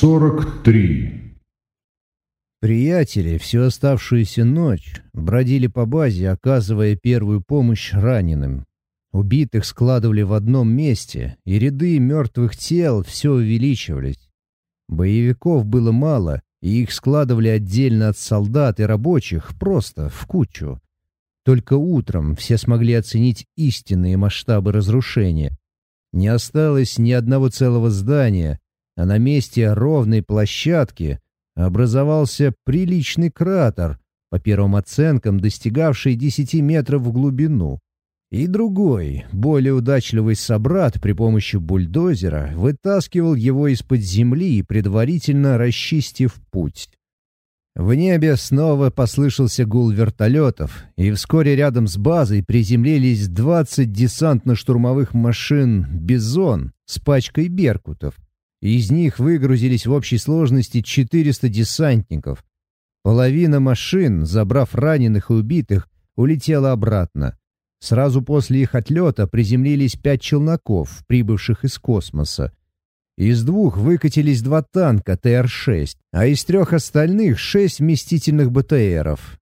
43. Приятели всю оставшуюся ночь бродили по базе, оказывая первую помощь раненым. Убитых складывали в одном месте, и ряды мертвых тел все увеличивались. Боевиков было мало, и их складывали отдельно от солдат и рабочих, просто в кучу. Только утром все смогли оценить истинные масштабы разрушения. Не осталось ни одного целого здания, а на месте ровной площадки образовался приличный кратер, по первым оценкам достигавший 10 метров в глубину. И другой, более удачливый собрат при помощи бульдозера вытаскивал его из-под земли, предварительно расчистив путь. В небе снова послышался гул вертолетов, и вскоре рядом с базой приземлились 20 десантно-штурмовых машин «Бизон» с пачкой беркутов — из них выгрузились в общей сложности 400 десантников. Половина машин, забрав раненых и убитых, улетела обратно. Сразу после их отлета приземлились пять челноков, прибывших из космоса. Из двух выкатились два танка ТР-6, а из трех остальных — шесть вместительных БТРов.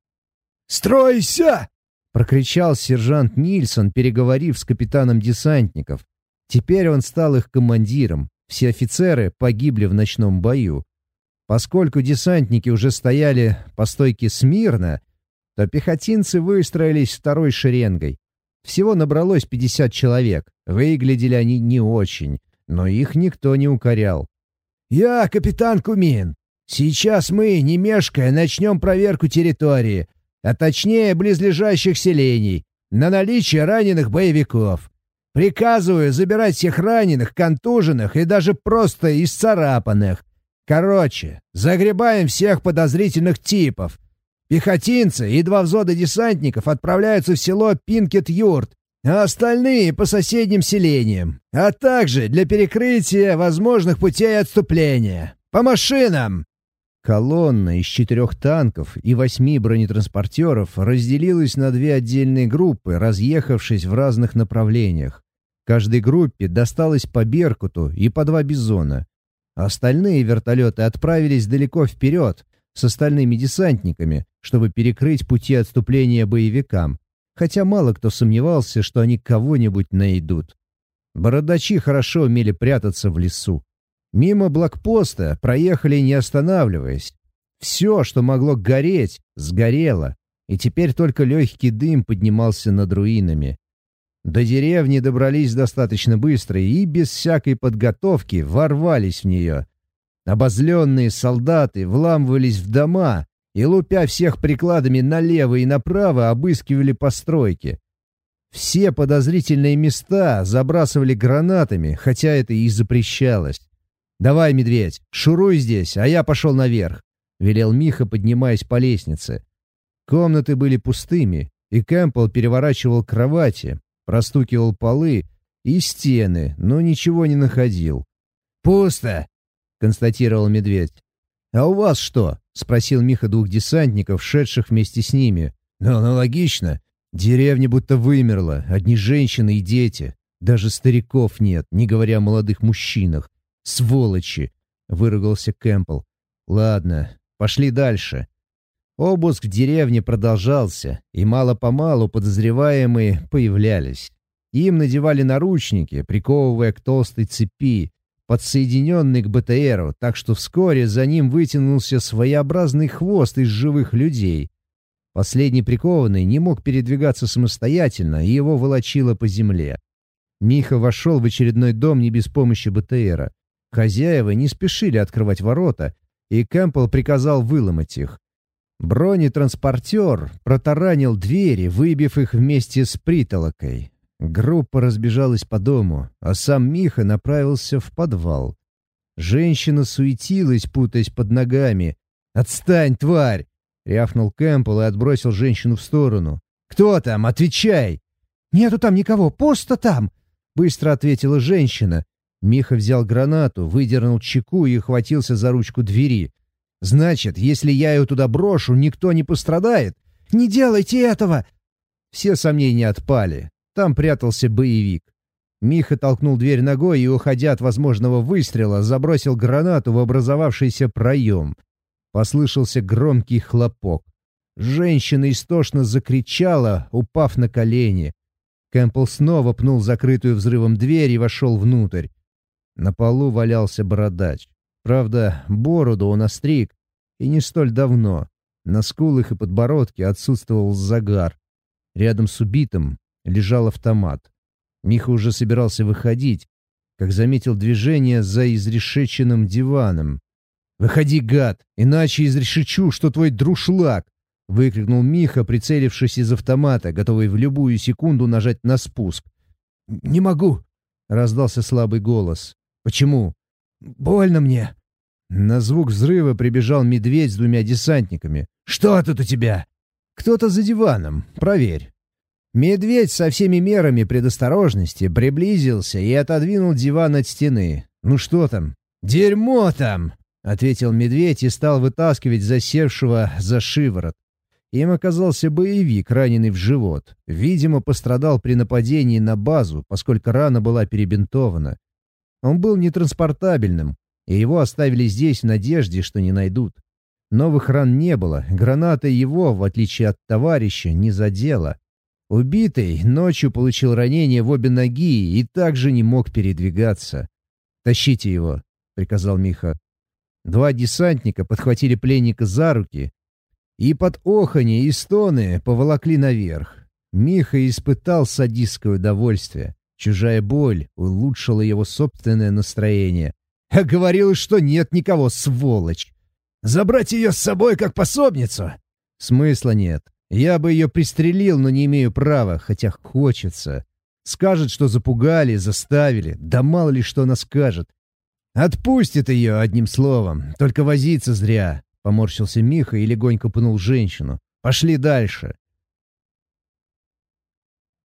«Стройся!» — прокричал сержант Нильсон, переговорив с капитаном десантников. Теперь он стал их командиром. Все офицеры погибли в ночном бою. Поскольку десантники уже стояли по стойке смирно, то пехотинцы выстроились второй шеренгой. Всего набралось 50 человек. Выглядели они не очень, но их никто не укорял. «Я капитан Кумин. Сейчас мы, не мешкая, начнем проверку территории, а точнее близлежащих селений, на наличие раненых боевиков. Приказываю забирать всех раненых, контуженных и даже просто исцарапанных. Короче, загребаем всех подозрительных типов. Пехотинцы и два взвода десантников отправляются в село Пинкет-Юрт, а остальные — по соседним селениям, а также для перекрытия возможных путей отступления. По машинам!» Колонна из четырех танков и восьми бронетранспортеров разделилась на две отдельные группы, разъехавшись в разных направлениях. Каждой группе досталось по «Беркуту» и по два «Бизона». Остальные вертолеты отправились далеко вперед с остальными десантниками, чтобы перекрыть пути отступления боевикам, хотя мало кто сомневался, что они кого-нибудь найдут. Бородачи хорошо умели прятаться в лесу. Мимо блокпоста проехали не останавливаясь. Все, что могло гореть, сгорело, и теперь только легкий дым поднимался над руинами. До деревни добрались достаточно быстро и без всякой подготовки ворвались в нее. Обозленные солдаты вламывались в дома и, лупя всех прикладами налево и направо, обыскивали постройки. Все подозрительные места забрасывали гранатами, хотя это и запрещалось. «Давай, медведь, шуруй здесь, а я пошел наверх», — велел Миха, поднимаясь по лестнице. Комнаты были пустыми, и Кэмпбелл переворачивал кровати, простукивал полы и стены, но ничего не находил. «Пусто!» — констатировал медведь. «А у вас что?» — спросил Миха двух десантников, шедших вместе с ними. «Ну, аналогично. Деревня будто вымерла, одни женщины и дети. Даже стариков нет, не говоря о молодых мужчинах. Сволочи!» — выругался Кэмпбелл. «Ладно, пошли дальше». Обыск в деревне продолжался, и мало-помалу подозреваемые появлялись. Им надевали наручники, приковывая к толстой цепи, подсоединенной к БТРу, так что вскоре за ним вытянулся своеобразный хвост из живых людей. Последний прикованный не мог передвигаться самостоятельно, и его волочило по земле. Миха вошел в очередной дом не без помощи БТРа. Хозяева не спешили открывать ворота, и Кэмпбелл приказал выломать их. Бронетранспортер протаранил двери, выбив их вместе с притолокой. Группа разбежалась по дому, а сам Миха направился в подвал. Женщина суетилась, путаясь под ногами. «Отстань, тварь!» — рявкнул Кэмпбелл и отбросил женщину в сторону. «Кто там? Отвечай!» «Нету там никого, пусто там!» — быстро ответила женщина. Миха взял гранату, выдернул чеку и хватился за ручку двери. Значит, если я ее туда брошу, никто не пострадает? Не делайте этого!» Все сомнения отпали. Там прятался боевик. Миха толкнул дверь ногой и, уходя от возможного выстрела, забросил гранату в образовавшийся проем. Послышался громкий хлопок. Женщина истошно закричала, упав на колени. Кэмпбелл снова пнул закрытую взрывом дверь и вошел внутрь. На полу валялся бородач. Правда, бороду он остриг, и не столь давно. На скулах и подбородке отсутствовал загар. Рядом с убитым лежал автомат. Миха уже собирался выходить, как заметил движение за изрешеченным диваном. «Выходи, гад, иначе изрешечу, что твой друшлаг!» — выкрикнул Миха, прицелившись из автомата, готовый в любую секунду нажать на спуск. «Не могу!» — раздался слабый голос. «Почему?» «Больно мне!» На звук взрыва прибежал медведь с двумя десантниками. «Что тут у тебя?» «Кто-то за диваном. Проверь». Медведь со всеми мерами предосторожности приблизился и отодвинул диван от стены. «Ну что там?» «Дерьмо там!» — ответил медведь и стал вытаскивать засевшего за шиворот. Им оказался боевик, раненый в живот. Видимо, пострадал при нападении на базу, поскольку рана была перебинтована. Он был нетранспортабельным, и его оставили здесь в надежде, что не найдут. Новых ран не было, граната его, в отличие от товарища, не задела. Убитый ночью получил ранение в обе ноги и также не мог передвигаться. «Тащите его», — приказал Миха. Два десантника подхватили пленника за руки и под оханье и стоны поволокли наверх. Миха испытал садистское удовольствие. Чужая боль улучшила его собственное настроение. А говорил, что нет никого, сволочь. Забрать ее с собой как пособницу? Смысла нет. Я бы ее пристрелил, но не имею права, хотя хочется. Скажет, что запугали, заставили. Да мало ли что она скажет. Отпустит ее, одним словом. Только возиться зря. Поморщился Миха и легонько пнул женщину. Пошли дальше.